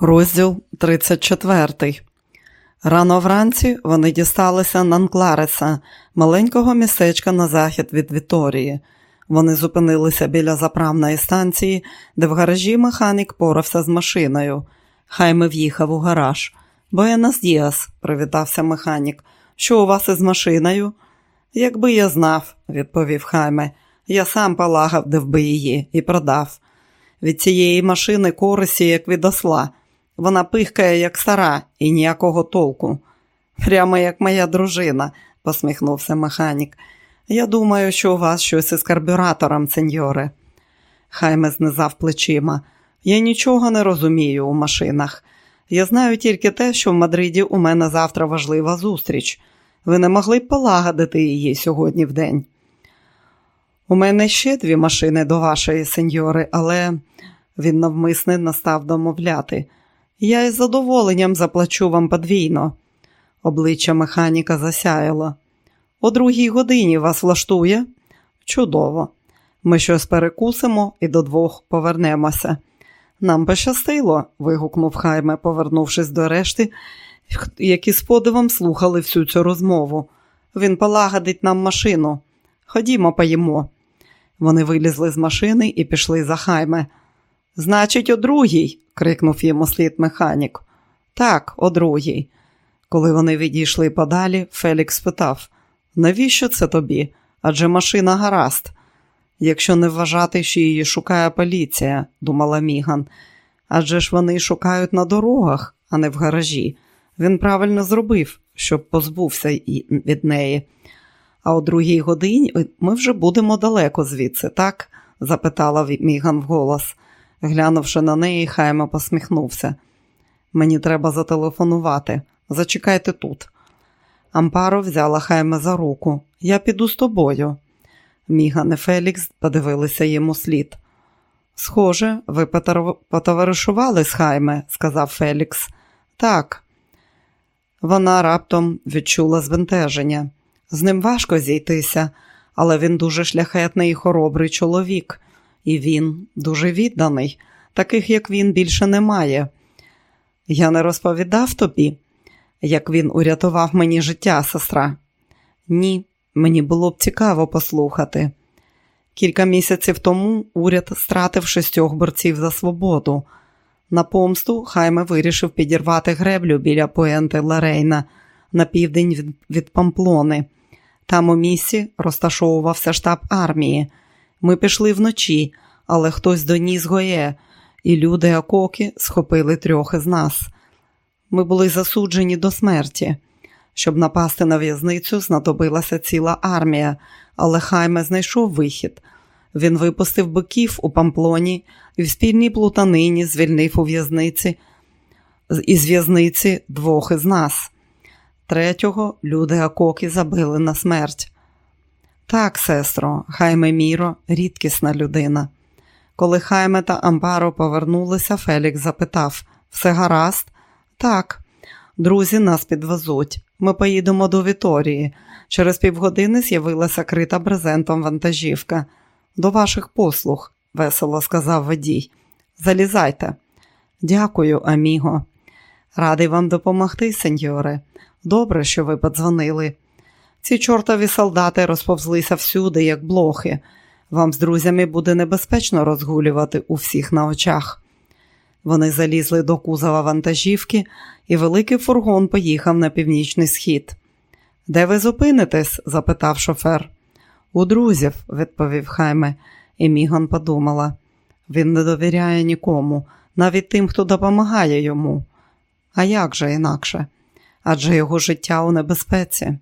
Розділ 34. Рано вранці вони дісталися Нанклареса, маленького містечка на захід від Віторії. Вони зупинилися біля заправної станції, де в гаражі механік порався з машиною. Хайме в'їхав у гараж. Боєнас Діас, привітався механік. Що у вас із машиною? Якби я знав, відповів Хайме. Я сам полагодив би її і продав. Від цієї машини користі, як від осла. Вона пихкає, як стара, і ніякого толку. Прямо як моя дружина, посміхнувся механік. Я думаю, що у вас щось із карбюратором, сеньоре. Хайме знизав плечима. Я нічого не розумію у машинах. Я знаю тільки те, що в Мадриді у мене завтра важлива зустріч. Ви не могли б полагодити її сьогодні в день. У мене ще дві машини до вашої сеньори, але він навмисне настав домовляти. Я із задоволенням заплачу вам подвійно. Обличчя механіка засяяло. О другій годині вас влаштує? Чудово. Ми щось перекусимо і до двох повернемося. Нам пощастило, вигукнув Хайме, повернувшись до решти, які з подивом слухали всю цю розмову. Він полагодить нам машину. Ходімо, поїмо. Вони вилізли з машини і пішли за Хайме. Значить, о другій, крикнув йому слід механік. Так, о другій. Коли вони відійшли подалі, Фелікс спитав навіщо це тобі? Адже машина гаразд. Якщо не вважати, що її шукає поліція, думала Міган. Адже ж вони шукають на дорогах, а не в гаражі. Він правильно зробив, щоб позбувся від неї. А о другій годині ми вже будемо далеко звідси, так? запитала Міган вголос. Глянувши на неї, Хайма посміхнувся. Мені треба зателефонувати. Зачекайте тут. Ампаро взяла Хайме за руку. Я піду з тобою. Міган і Фелікс подивилися йому слід. Схоже, ви потоваришували з Хайме, сказав Фелікс. Так. Вона раптом відчула збентеження. З ним важко зійтися, але він дуже шляхетний і хоробрий чоловік, і він дуже відданий, таких, як він, більше немає. Я не розповідав тобі, як він урятував мені життя, сестра. Ні, мені було б цікаво послухати. Кілька місяців тому уряд стратив шістьох борців за свободу. На помсту Хайме вирішив підірвати греблю біля Пуенти Ларейна на південь від, від Памплони. Там у місці розташовувався штаб армії. Ми пішли вночі, але хтось доніс гоє, і люди Акоки схопили трьох із нас. Ми були засуджені до смерті. Щоб напасти на в'язницю, знадобилася ціла армія, але Хайме знайшов вихід. Він випустив биків у памплоні і в спільній плутанині звільнив у в'язниці із в'язниці двох із нас. Третього люди Акоки забили на смерть. Так, сестро, Хайме Міро рідкісна людина. Коли Хайме та Ампаро повернулися, Фелікс запитав все гаразд? Так, друзі нас підвезуть. Ми поїдемо до Віторії. Через півгодини з'явилася крита брезентом вантажівка. До ваших послуг, весело сказав водій. Залізайте. Дякую, аміго. Радий вам допомогти, сеньоре. Добре, що ви подзвонили. Ці чортові солдати розповзлися всюди, як блохи. Вам з друзями буде небезпечно розгулювати у всіх на очах. Вони залізли до кузова вантажівки, і великий фургон поїхав на північний схід. Де ви зупинитесь? запитав шофер. У друзів, відповів Хайме, і Міган подумала. Він не довіряє нікому, навіть тим, хто допомагає йому. А як же інакше? Адже його життя у небезпеці.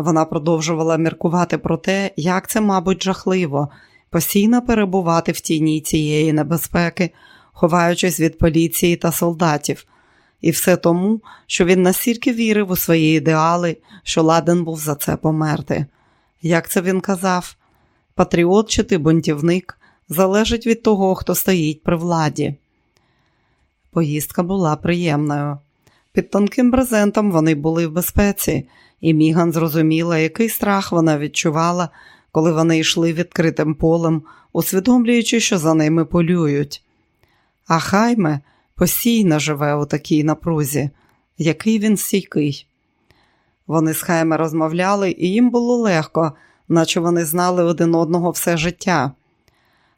Вона продовжувала міркувати про те, як це, мабуть, жахливо, постійно перебувати в тіні цієї небезпеки, ховаючись від поліції та солдатів, і все тому, що він настільки вірив у свої ідеали, що ладен був за це померти. Як це він казав? Патріот чи ти бунтівник залежить від того, хто стоїть при владі. Поїздка була приємною. Під тонким брезентом вони були в безпеці, і Міган зрозуміла, який страх вона відчувала, коли вони йшли відкритим полем, усвідомлюючи, що за ними полюють. А хайме, постійно живе у такій напрузі. Який він стійкий. Вони з Хайме розмовляли, і їм було легко, наче вони знали один одного все життя.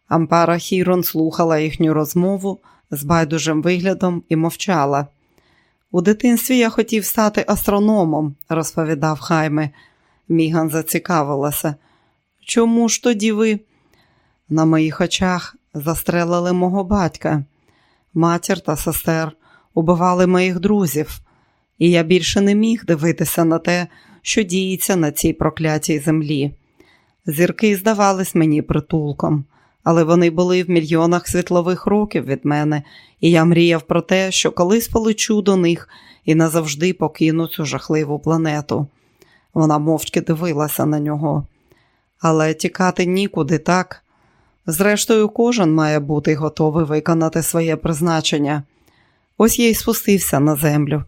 Ампара Хірон слухала їхню розмову з байдужим виглядом і мовчала. У дитинстві я хотів стати астрономом, розповідав Хайме. Міган зацікавилася. Чому ж тоді ви? На моїх очах застрелили мого батька. Матір та сестер убивали моїх друзів, і я більше не міг дивитися на те, що діється на цій проклятій землі. Зірки здавались мені притулком, але вони були в мільйонах світлових років від мене, і я мріяв про те, що колись полечу до них і назавжди покину цю жахливу планету. Вона мовчки дивилася на нього. Але тікати нікуди так. Зрештою, кожен має бути готовий виконати своє призначення. Ось я й спустився на землю.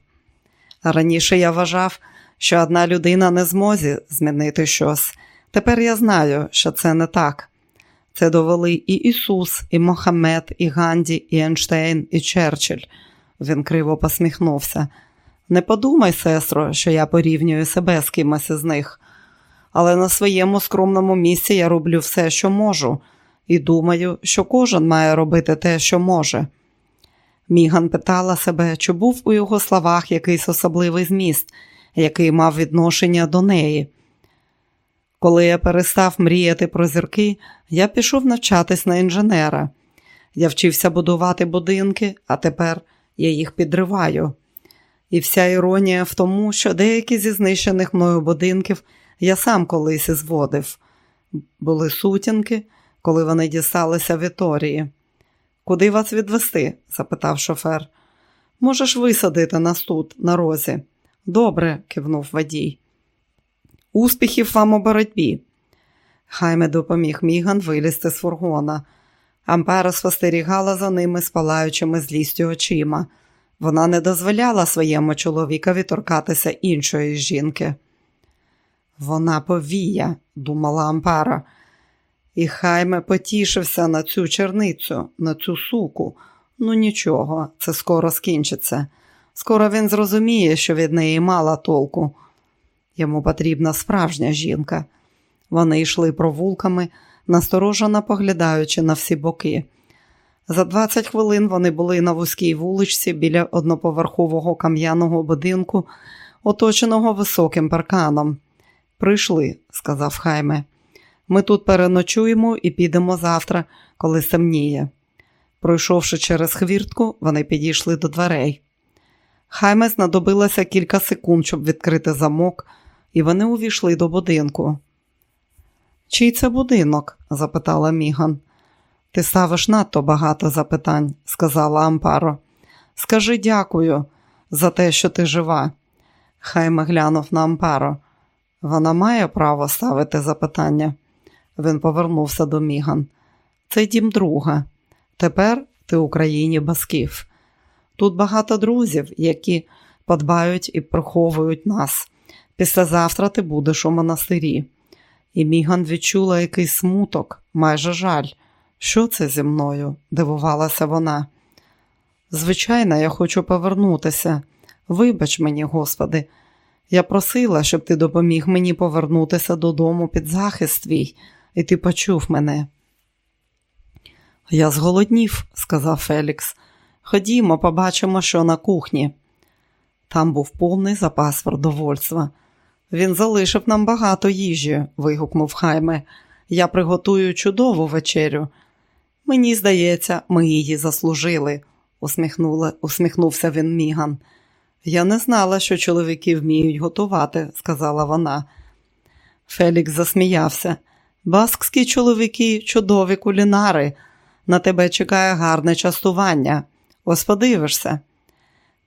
Раніше я вважав, що одна людина не зможе змінити щось. Тепер я знаю, що це не так. Це довели і Ісус, і Мохамед, і Ганді, і Ейнштейн, і Черчилль. Він криво посміхнувся. Не подумай, сестро, що я порівнюю себе з кимось із них, але на своєму скромному місці я роблю все, що можу, і думаю, що кожен має робити те, що може. Міган питала себе, чи був у його словах якийсь особливий зміст, який мав відношення до неї. Коли я перестав мріяти про зірки, я пішов навчатись на інженера. Я вчився будувати будинки, а тепер я їх підриваю. І вся іронія в тому, що деякі зі знищених мною будинків я сам колись зводив. Були сутінки, коли вони дісталися Віторії. Куди вас відвести? запитав шофер. Можеш висадити нас тут, на розі. Добре, кивнув водій. Успіхів вам у боротьбі. Хайме допоміг Міган вилізти з фургона. Ампера спостерігала за ними з палаючими злістю очима. Вона не дозволяла своєму чоловікові торкатися іншої жінки. Вона повія, думала Ампара, і Хайме потішився на цю черницю, на цю суку. Ну нічого, це скоро скінчиться. Скоро він зрозуміє, що від неї мало толку. Йому потрібна справжня жінка. Вони йшли провулками, насторожено поглядаючи на всі боки. За 20 хвилин вони були на вузькій вуличці біля одноповерхового кам'яного будинку, оточеного високим парканом. Прийшли, сказав Хайме. Ми тут переночуємо і підемо завтра, коли стемніє. Пройшовши через хвіртку, вони підійшли до дверей. Хайме знадобилося кілька секунд, щоб відкрити замок, і вони увійшли до будинку. Чий це будинок? запитала Міган. Ти ставиш надто багато запитань, сказала Ампаро. Скажи дякую за те, що ти жива. Хайме глянув на Ампаро. Вона має право ставити запитання. Він повернувся до Міган. Це дім друга. Тепер ти в Україні басків. Тут багато друзів, які подбають і приховують нас. Післязавтра ти будеш у монастирі. І Міган відчула якийсь смуток, майже жаль. Що це зі мною? дивувалася вона. Звичайно, я хочу повернутися. Вибач мені, Господи, я просила, щоб ти допоміг мені повернутися додому під захист твій, і ти почув мене. Я зголоднів, сказав Фелікс. Ходімо, побачимо, що на кухні. Там був повний запас продовольства. Він залишив нам багато їжі, вигукнув Хайме. Я приготую чудову вечерю. Мені здається, ми її заслужили, усміхнувся він Міган. Я не знала, що чоловіки вміють готувати, сказала вона. Фелікс засміявся. Баскські чоловіки чудові кулінари. На тебе чекає гарне частування. Ось подивишся.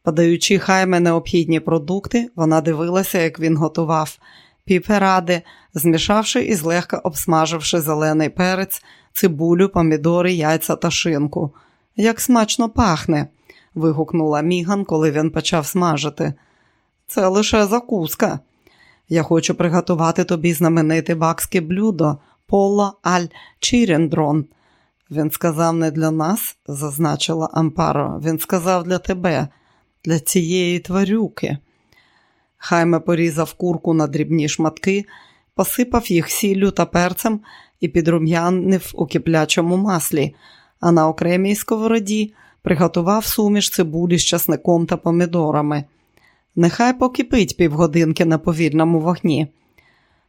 Подаючи хайме необхідні продукти, вона дивилася, як він готував піперади, змішавши і злегка обсмаживши зелений перець, цибулю, помідори, яйця та шинку. Як смачно пахне, вигукнула Міган, коли він почав смажити. Це лише закуска. Я хочу приготувати тобі знамените бакське блюдо поло аль чірендрон. Він сказав не для нас, зазначила Ампаро. Він сказав для тебе, для цієї тварюки. Хайме порізав курку на дрібні шматки, посипав їх сіллю та перцем і підрум'янив у киплячому маслі, а на окремій сковороді приготував суміш цибулі з часником та помідорами. Нехай покипить півгодинки на повільному вогні.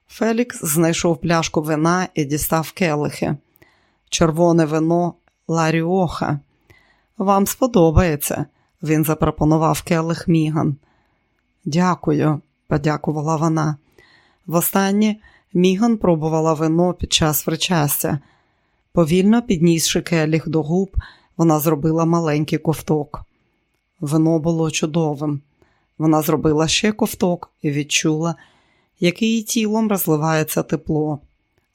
Фелікс знайшов пляшку вина і дістав келихи. Червоне вино Ларіоха. Вам сподобається, він запропонував келих Міган. Дякую, подякувала вона. Востаннє Міган пробувала вино під час причастя. Повільно піднісши келіх до губ, вона зробила маленький ковток. Вино було чудовим. Вона зробила ще ковток і відчула, як її тілом розливається тепло.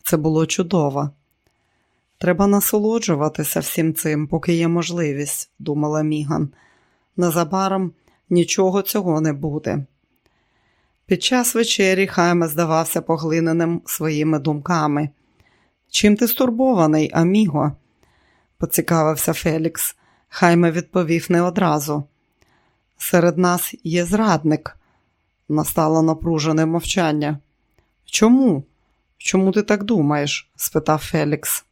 Це було чудово. Треба насолоджуватися всім цим, поки є можливість, думала Міган. Незабаром нічого цього не буде. Під час вечері Хайме здавався поглиненим своїми думками. Чим ти стурбований, Аміго? поцікавився Фелікс. Хайме відповів не одразу. Серед нас є зрадник, настало напружене мовчання. Чому? Чому ти так думаєш? спитав Фелікс.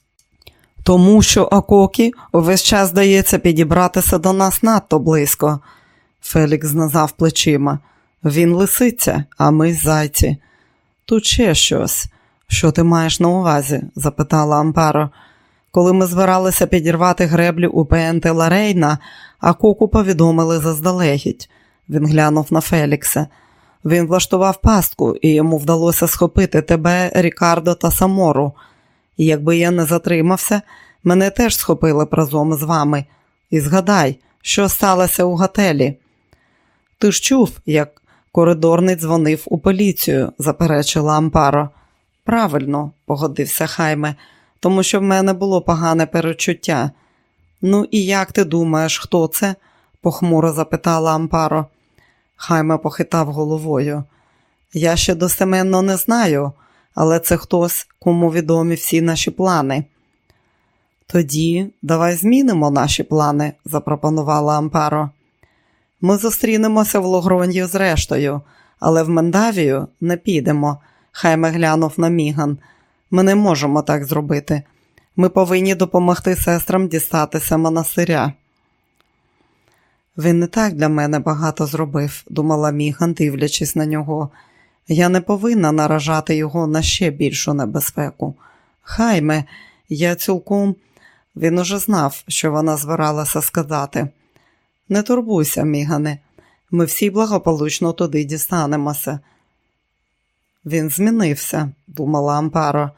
Тому що Акокі увесь час здається підібратися до нас надто близько. Фелікс зназав плечима. Він лисиця, а ми зайці. Тут ще щось. Що ти маєш на увазі? запитала Ампаро. Коли ми збиралися підірвати греблю у ПНТ Ларейна, а коку повідомили заздалегідь. Він глянув на Фелікса. Він влаштував пастку, і йому вдалося схопити тебе, Рікардо та Самору. Якби я не затримався, мене теж схопили б разом з вами. І згадай, що сталося у готелі. Ти ж чув, як коридорний дзвонив у поліцію, заперечила Ампаро. Правильно, погодився Хайме, тому що в мене було погане перечуття. Ну і як ти думаєш, хто це? похмуро запитала Ампаро. Хайме похитав головою. Я ще достеменно не знаю, але це хтось, кому відомі всі наші плани. Тоді давай змінимо наші плани, запропонувала Ампаро. Ми зустрінемося в Логронді з рештою, але в Мендавію не підемо. Хайме глянув на Міган. Ми не можемо так зробити. Ми повинні допомогти сестрам дістатися монастиря. Він не так для мене багато зробив, думала Міган, дивлячись на нього. Я не повинна наражати його на ще більшу небезпеку. Хайме, я цілком він уже знав, що вона збиралася сказати. Не турбуйся, Мігане, ми всі благополучно туди дістанемося. Він змінився, думала Ампаро.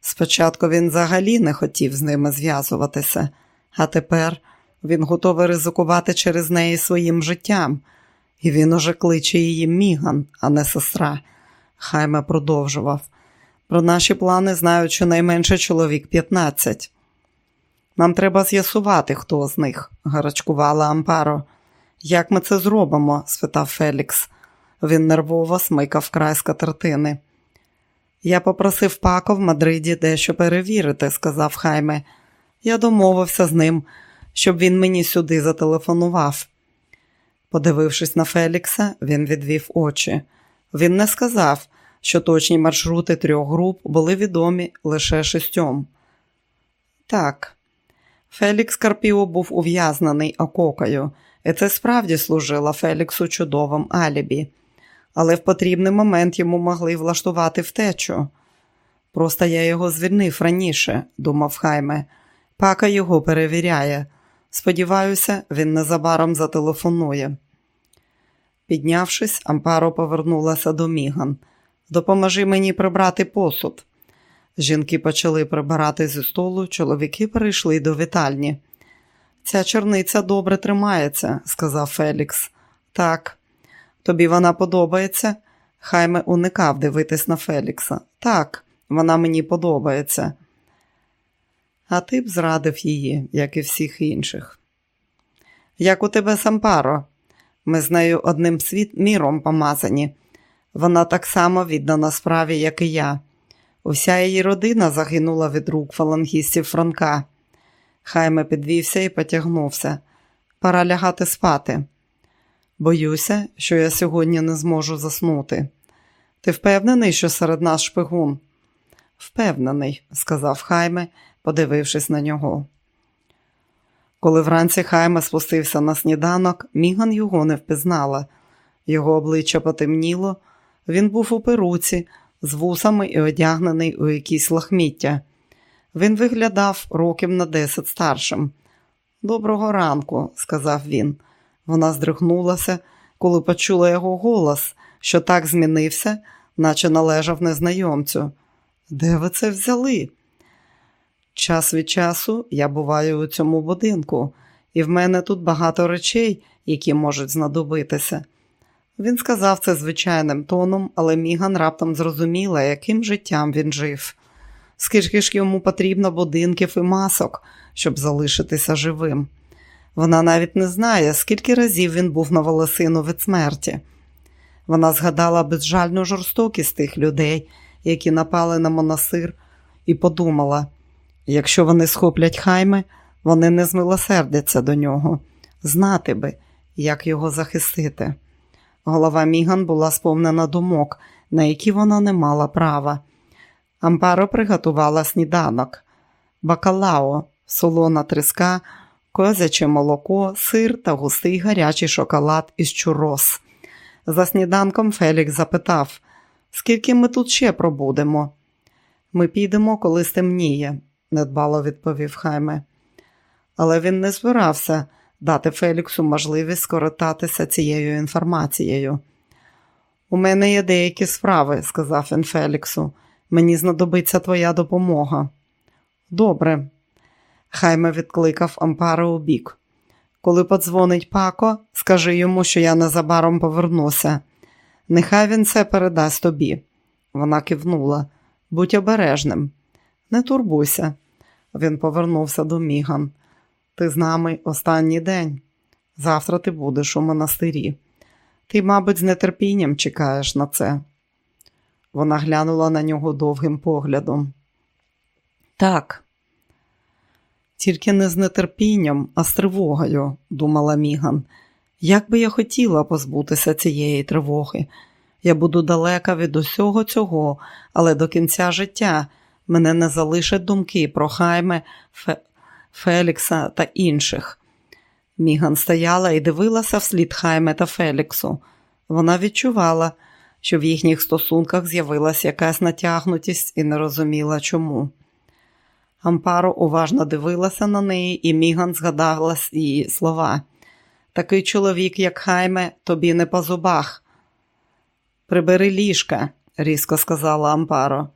Спочатку він взагалі не хотів з ними зв'язуватися, а тепер він готовий ризикувати через неї своїм життям, і він уже кличе її Міган, а не сестра. Хайме продовжував. Про наші плани знають щонайменше чоловік 15. Нам треба з'ясувати, хто з них, гарачкувала Ампаро. Як ми це зробимо? спитав Фелікс. Він нервово смикав край скатертини. Я попросив пако в Мадриді дещо перевірити, сказав Хайме. Я домовився з ним, щоб він мені сюди зателефонував. Подивившись на Фелікса, він відвів очі. Він не сказав, що точні маршрути трьох груп були відомі лише шістьом. Так, Фелікс Карпіо був ув'язнений ококою, і це справді служило Феліксу чудовим алібі, але в потрібний момент йому могли влаштувати втечу. Просто я його звільнив раніше, думав Хайме. Пака його перевіряє. Сподіваюся, він незабаром зателефонує. Піднявшись, Ампаро повернулася до Міган. Допоможи мені прибрати посуд. Жінки почали прибирати зі столу, чоловіки перейшли до вітальні. Ця чорниця добре тримається, сказав Фелікс. Так, тобі вона подобається? Хайме уникав дивитись на Фелікса. Так, вона мені подобається. А ти б зрадив її, як і всіх інших. Як у тебе Сампаро? Ми з нею одним світ міром помазані. Вона так само віддана справі, як і я. Уся її родина загинула від рук фалангістів Франка. Хайме підвівся і потягнувся. Пора лягати спати. Боюся, що я сьогодні не зможу заснути. Ти впевнений, що серед нас шпигун? Впевнений, сказав Хайме, подивившись на нього. Коли вранці Хайме спустився на сніданок, Міган його не впізнала. Його обличчя потемніло, він був у перуці, з вусами і одягнений у якісь лахміття. Він виглядав років на десять старшим. Доброго ранку, сказав він. Вона здригнулася, коли почула його голос, що так змінився, наче належав незнайомцю. Де ви це взяли? Час від часу я буваю у цьому будинку, і в мене тут багато речей, які можуть знадобитися. Він сказав це звичайним тоном, але Міган раптом зрозуміла, яким життям він жив. Скільки ж йому потрібно будинків і масок, щоб залишитися живим. Вона навіть не знає, скільки разів він був на волосину від смерті. Вона згадала безжальну жорстокість тих людей, які напали на монасир, і подумала: якщо вони схоплять хайме, вони не змилосердяться до нього, знати би, як його захистити. Голова Міган була сповнена думок, на які вона не мала права. Ампаро приготувала сніданок, бакалао, солона треска, козяче молоко, сир та густий гарячий шоколад із чурос. За сніданком Фелікс запитав, скільки ми тут ще пробудемо? Ми підемо, коли стемніє, недбало відповів Хайме. Але він не збирався дати Феліксу можливість скористатися цією інформацією. У мене є деякі справи, сказав він Феліксу. Мені знадобиться твоя допомога. Добре. Хайме відкликав Ампара у бік. Коли подзвонить пако, скажи йому, що я незабаром повернуся. Нехай він це передасть тобі. Вона кивнула. Будь обережним. Не турбуйся. Він повернувся до Міган. Ти з нами останній день. Завтра ти будеш у монастирі. Ти, мабуть, з нетерпінням чекаєш на це. Вона глянула на нього довгим поглядом. Так, тільки не з нетерпінням, а з тривогою, думала Міган. Як би я хотіла позбутися цієї тривоги. Я буду далека від усього цього, але до кінця життя мене не залишать думки про Хайме, Фе... Фелікса та інших. Міган стояла і дивилася вслід Хайме та Феліксу. Вона відчувала, що в їхніх стосунках з'явилася якась натягнутість і не розуміла чому. Ампаро уважно дивилася на неї, і Міган згадала її слова. Такий чоловік, як Хайме, тобі не по зубах. Прибери ліжка, різко сказала Ампаро,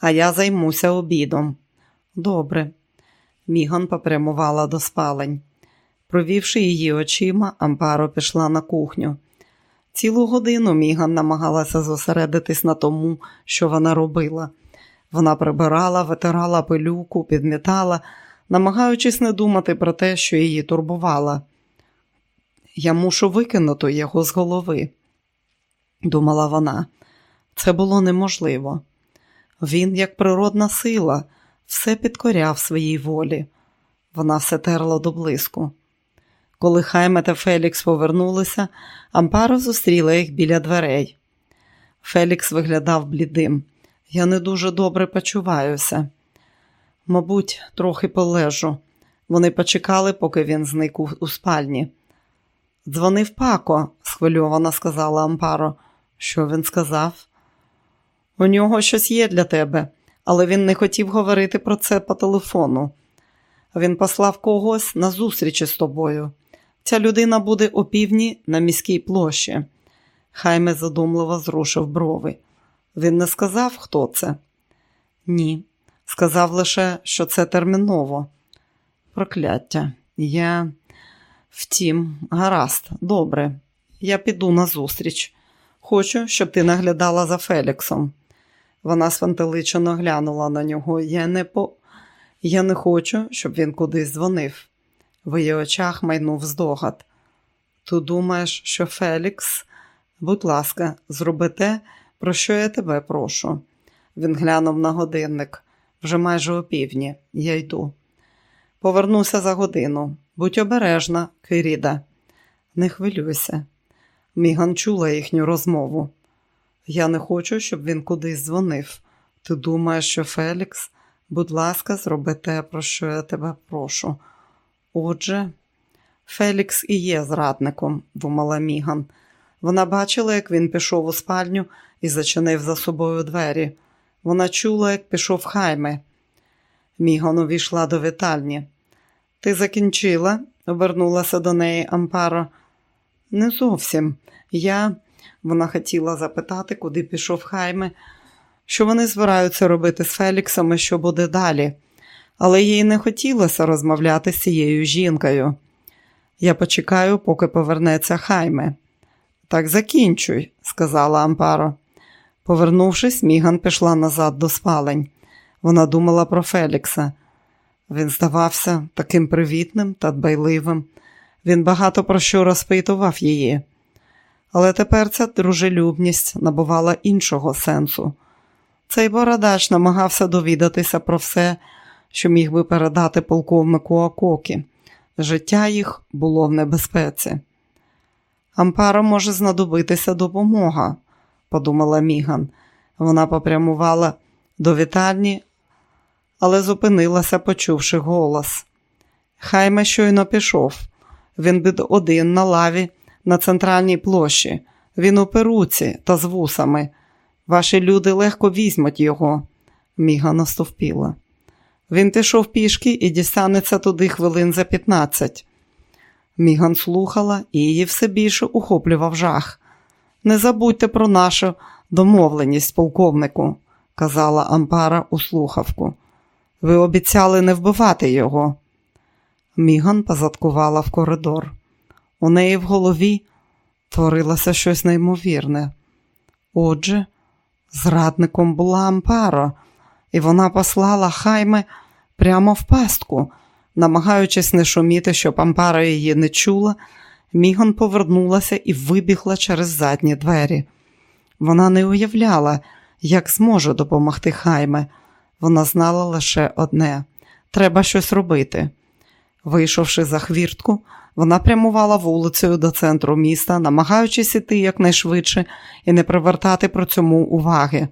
а я займуся обідом. Добре. Міган попрямувала до спалень. Провівши її очима, Ампаро пішла на кухню. Цілу годину Міган намагалася зосередитись на тому, що вона робила. Вона прибирала, витирала пилюку, підмітала, намагаючись не думати про те, що її турбувала. Я мушу викинути його з голови, думала вона. Це було неможливо. Він, як природна сила, все підкоряв своїй волі. Вона все терла до блиску. Коли Хайме та Фелікс повернулися, Ампаро зустріла їх біля дверей. Фелікс виглядав блідим. Я не дуже добре почуваюся. Мабуть, трохи полежу. Вони почекали, поки він зник у спальні. Дзвонив пако, схвильовано сказала Ампаро. Що він сказав? У нього щось є для тебе, але він не хотів говорити про це по телефону. Він послав когось на зустрічі з тобою. Ця людина буде у півдні на міській площі. Хайме задумливо зрушив брови. Він не сказав, хто це? Ні. Сказав лише, що це терміново. Прокляття. Я. Втім, гаразд, добре. Я піду на зустріч. Хочу, щоб ти наглядала за Феліксом. Вона свантеличено глянула на нього. Я не по... Я не хочу, щоб він кудись дзвонив. В її очах майнув здогад. Ти думаєш, що Фелікс, будь ласка, зроби те, про що я тебе прошу. Він глянув на годинник. Вже майже опівдні. Я йду. Повернуся за годину. Будь обережна, Киріда. Не хвилюйся. Міган чула їхню розмову. Я не хочу, щоб він кудись дзвонив. Ти думаєш, що Фелікс, будь ласка, зроби те, про що я тебе прошу. Отже, Фелікс і є зрадником, думала Міган. Вона бачила, як він пішов у спальню і зачинив за собою двері. Вона чула, як пішов хайме. Міган увійшла до вітальні. Ти закінчила? обернулася до неї Ампаро. Не зовсім. Я. Вона хотіла запитати, куди пішов Хайме, що вони збираються робити з Феліксом і що буде далі, але їй не хотілося розмовляти з цією жінкою. Я почекаю, поки повернеться Хайме. Так закінчуй, сказала Ампаро. Повернувшись, Міган пішла назад до спалень. Вона думала про Фелікса. Він здавався таким привітним та дбайливим. Він багато про що розпитував її. Але тепер ця дружелюбність набувала іншого сенсу. Цей бородач намагався довідатися про все, що міг би передати полковнику Акокі. Життя їх було в небезпеці. Ампаро може знадобитися допомога, подумала Міган. Вона попрямувала до вітальні, але зупинилася, почувши голос. Хайме щойно пішов. Він бід один на лаві на центральній площі. Він у перуці та з вусами. Ваші люди легко візьмуть його. Міга настовпіла. Він пішов пішки і дістанеться туди хвилин за 15. Міган слухала і її все більше ухоплював жах. Не забудьте про нашу домовленість, полковнику, казала Ампара у слухавку. Ви обіцяли не вбивати його. Міган позадкувала в коридор. У неї в голові творилося щось неймовірне. Отже, зрадником була Ампаро, і вона послала хайме прямо в пастку, намагаючись не шуміти, щоб Ампара її не чула, Міган повернулася і вибігла через задні двері. Вона не уявляла, як зможе допомогти хайме. Вона знала лише одне треба щось робити. Вийшовши за хвіртку, вона прямувала вулицею до центру міста, намагаючись іти якнайшвидше і не привертати про цьому уваги.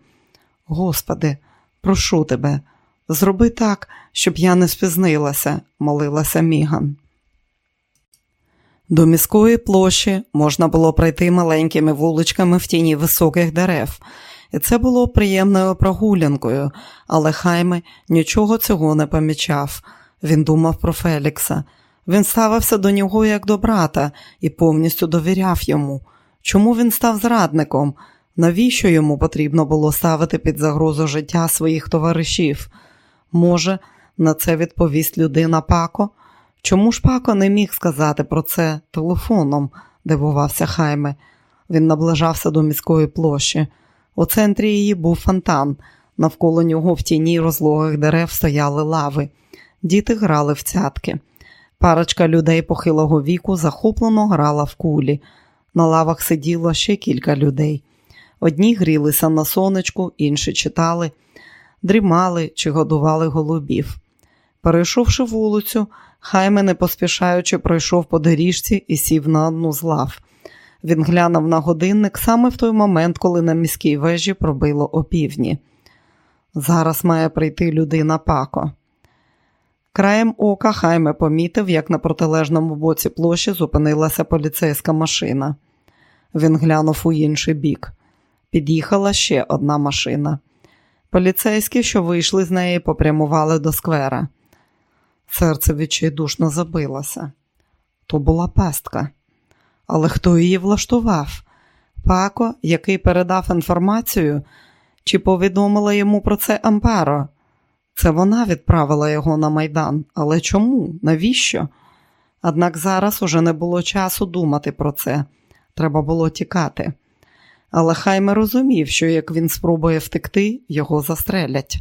Господи, прошу тебе, зроби так, щоб я не спізнилася, молилася Міган. До міської площі можна було пройти маленькими вуличками в тіні високих дерев, і це було приємною прогулянкою, але Хайме нічого цього не помічав. Він думав про Фелікса. Він ставився до нього як до брата і повністю довіряв йому. Чому він став зрадником? Навіщо йому потрібно було ставити під загрозу життя своїх товаришів? Може, на це відповість людина Пако? Чому ж Пако не міг сказати про це телефоном? дивувався Хайме. Він наближався до міської площі. У центрі її був фонтан. Навколо нього в тіні розлогих дерев стояли лави. Діти грали в цятки. Парочка людей похилого віку захоплено грала в кулі. На лавах сиділо ще кілька людей. Одні грілися на сонечку, інші читали, дрімали чи годували голубів. Перейшовши вулицю, Хайме, не поспішаючи, пройшов по доріжці і сів на одну з лав. Він глянув на годинник саме в той момент, коли на міській вежі пробило опівдні. Зараз має прийти людина пако. Краєм ока Хайме помітив, як на протилежному боці площі зупинилася поліцейська машина. Він глянув у інший бік. Під'їхала ще одна машина. Поліцейські, що вийшли з неї, попрямували до сквера. Серце відчайдушно забилося. То була пастка. Але хто її влаштував? Пако, який передав інформацію, чи повідомила йому про це Ампаро? Це вона відправила його на майдан. Але чому? Навіщо? Однак зараз уже не було часу думати про це. Треба було тікати. Але Хайме розумів, що як він спробує втекти, його застрелять.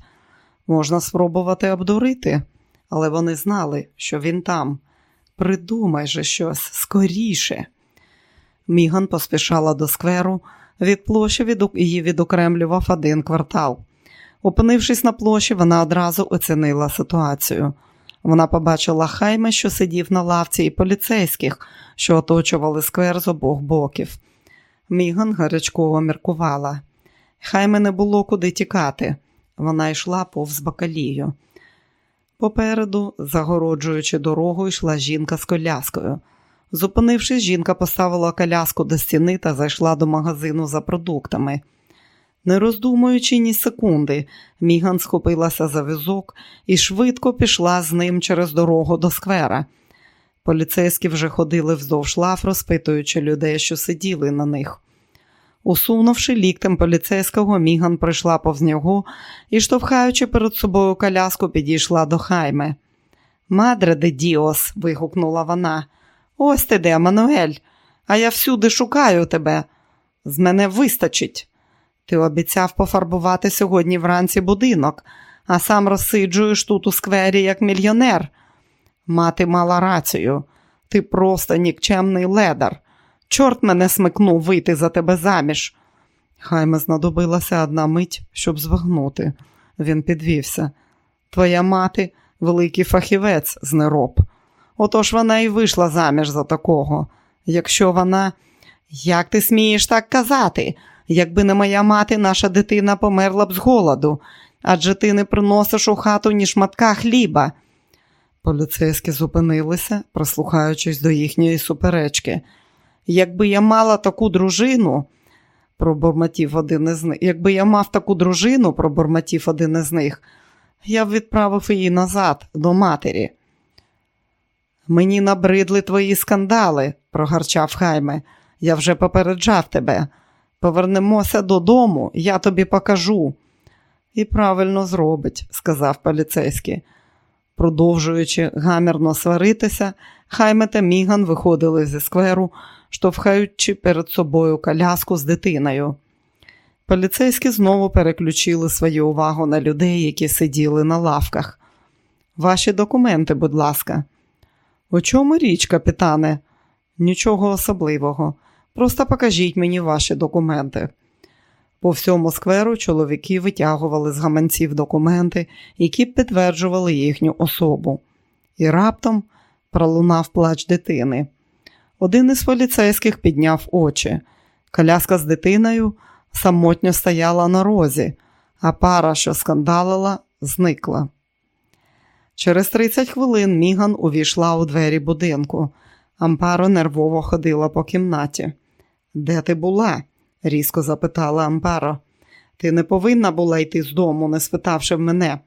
Можна спробувати обдурити, але вони знали, що він там. Придумай же щось скоріше. Міган поспішала до скверу, від площі її відокремлював один квартал. Опинившись на площі, вона одразу оцінила ситуацію. Вона побачила хайме, що сидів на лавці, і поліцейських, що оточували сквер з обох боків. Міган гарячково міркувала. Хайме не було куди тікати. Вона йшла повз бакалію. Попереду, загороджуючи дорогу, йшла жінка з коляскою. Зупинившись, жінка поставила коляску до стіни та зайшла до магазину за продуктами. Не роздумуючи ні секунди, Міган схопилася за візок і швидко пішла з ним через дорогу до сквера. Поліцейські вже ходили вздовж лав, розпитуючи людей, що сиділи на них. Усунувши ліктем поліцейського, Міган прийшла повз нього і, штовхаючи перед собою коляску, підійшла до хайме. Мадре де Діос, вигукнула вона. Ось ти де, Мануель, а я всюди шукаю тебе. З мене вистачить. Ти обіцяв пофарбувати сьогодні вранці будинок, а сам розсиджуєш тут у сквері як мільйонер. Мати мала рацію, ти просто нікчемний ледар. Чорт мене смикнув вийти за тебе заміж. Хайме знадобилася одна мить, щоб звагнути. Він підвівся. Твоя мати великий фахівець з нероб. Отож вона і вийшла заміж за такого. Якщо вона. Як ти смієш так казати? Якби не моя мати, наша дитина померла б з голоду, адже ти не приносиш у хату ні шматка хліба. Поліцейські зупинилися, прислухаючись до їхньої суперечки. Якби я мала таку дружину, пробормотів один із них, якби я мав таку дружину, пробормотів один із них, я б відправив її назад до матері. Мені набридли твої скандали, прогарчав Хайме. Я вже попереджав тебе. Повернемося додому, я тобі покажу. І правильно зробить, сказав поліцейський. Продовжуючи гамірно сваритися, Хайме та Міган виходили зі скверу, штовхаючи перед собою коляску з дитиною. Поліцейські знову переключили свою увагу на людей, які сиділи на лавках. Ваші документи, будь ласка. У чому річ, капітане? Нічого особливого. Просто покажіть мені ваші документи. По всьому скверу чоловіки витягували з гаманців документи, які підтверджували їхню особу. І раптом пролунав плач дитини. Один із поліцейських підняв очі. Коляска з дитиною самотньо стояла на розі, а пара, що скандалила, зникла. Через 30 хвилин Міган увійшла у двері будинку. Ампаро нервово ходила по кімнаті. Де ти була? різко запитала Ампаро. Ти не повинна була йти з дому, не спитавши в мене.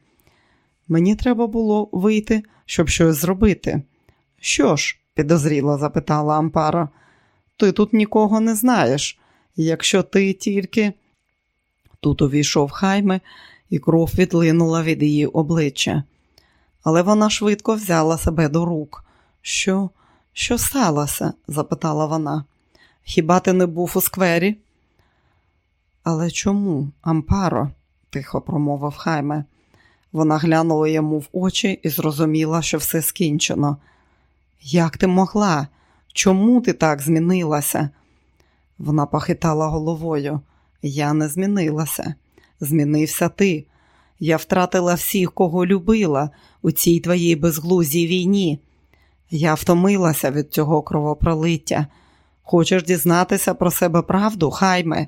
Мені треба було вийти, щоб щось зробити. Що ж? підозріло запитала Ампаро. Ти тут нікого не знаєш. Якщо ти тільки. Тут увійшов хайме, і кров відлинула від її обличчя. Але вона швидко взяла себе до рук. Що, що сталося? запитала вона. Хіба ти не був у сквері? Але чому, Ампаро? тихо промовив хайме. Вона глянула йому в очі і зрозуміла, що все скінчено. Як ти могла? Чому ти так змінилася? Вона похитала головою. Я не змінилася. Змінився ти. Я втратила всіх, кого любила у цій твоїй безглуздій війні. Я втомилася від цього кровопролиття. Хочеш дізнатися про себе правду, хайме?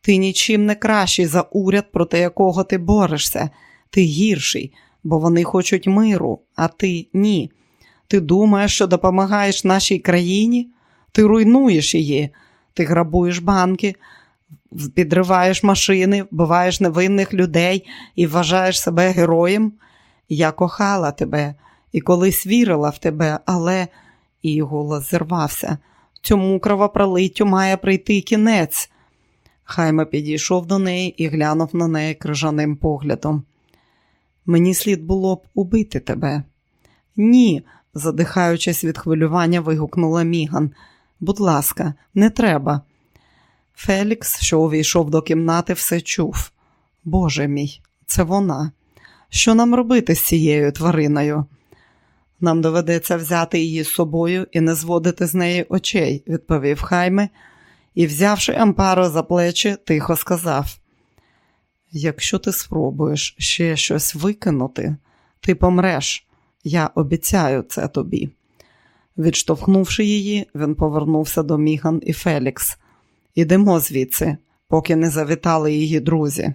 Ти нічим не кращий за уряд, проти якого ти борешся. Ти гірший, бо вони хочуть миру, а ти ні. Ти думаєш, що допомагаєш нашій країні? Ти руйнуєш її, ти грабуєш банки, підриваєш машини, вбиваєш невинних людей і вважаєш себе героєм. Я кохала тебе і колись вірила в тебе, але і голос зірвався. Цьому кровопролиттю має прийти кінець. Хайме підійшов до неї і глянув на неї крижаним поглядом. Мені слід було б убити тебе. Ні, задихаючись від хвилювання, вигукнула Міган. Будь ласка, не треба. Фелікс, що увійшов до кімнати, все чув. Боже мій, це вона. Що нам робити з цією твариною? Нам доведеться взяти її з собою і не зводити з неї очей, відповів Хайме, і, взявши Ампаро за плечі, тихо сказав: Якщо ти спробуєш ще щось викинути, ти помреш. Я обіцяю це тобі. Відштовхнувши її, він повернувся до Міган і Фелікс. Ідемо звідси, поки не завітали її друзі.